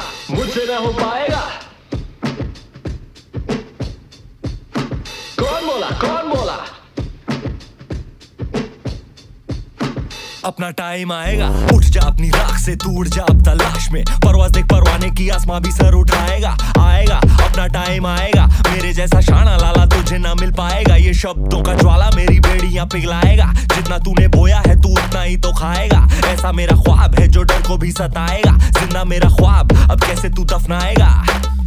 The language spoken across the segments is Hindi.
न हो पाएगा। कौन बोला? कौन बोला? अपना टाइम आएगा। उठ जा अपनी राख से उड़ जा अब तलाश में। परवाज देख, परवाने की आसमां भी सर उठाएगा। आएगा, अपना टाइम आएगा। मेरे जैसा शाना लाला तुझे ना मिल पाएगा। ये शब्दों का ज्वाला मेरी बेड़ियाँ पिघलाएगा। जितना तूने बोया है, तू उतना ही तो खाएगा। ऐसा मेरा ख्वाब है जो डर को भी सताएगा। ज़िंदा मेरा ख्वाब, अब कैसे तू दफनाएगा?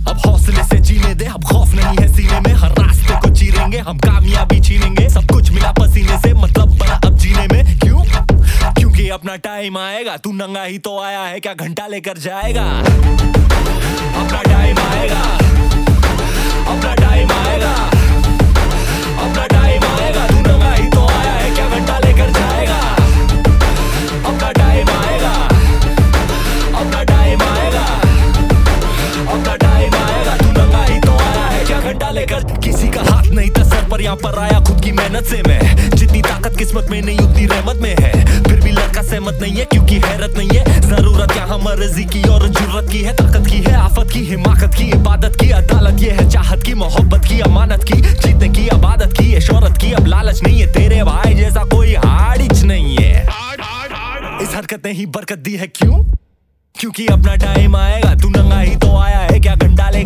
अब हौसले से जीने दे, अब खौफ नहीं है सीने में। हर रास्ते को चीरेंगे, हम कामयाबी छीनेंगे। सब कुछ मिला पसीने से मतलब बना अब जीने में। क्यों? क्योंकि अपना टाइम आएगा, तू नंगा ही तो आया है, क्या घंटा लेकर जाएगा? अपना टाइम आएगा। पर यहाँ पर आया खुद की मेहनत से मैं। जितनी ताकत, किस्मत में नहीं, उतनी रहमत में है। फिर भी लड़का सहमत नहीं है, क्योंकि हैरत नहीं है। ज़रूरत यहाँ मर्ज़ी की और ज़रूरत की है। ताकत की है, आफत की, हिमाकत की, इबादत की, अदालत ये है, चाहत की, मोहब्बत की, अमानत की जीतने की, अबादत की है शोहरत की, अब लालच नहीं है, तेरे भाई जैसा कोई हाड़िच नहीं है। इस हरकत ने ही बरकत दी है, क्यों? क्योंकि अपना टाइम आएगा, तू नंगा ही तो आया है, क्या जाएगा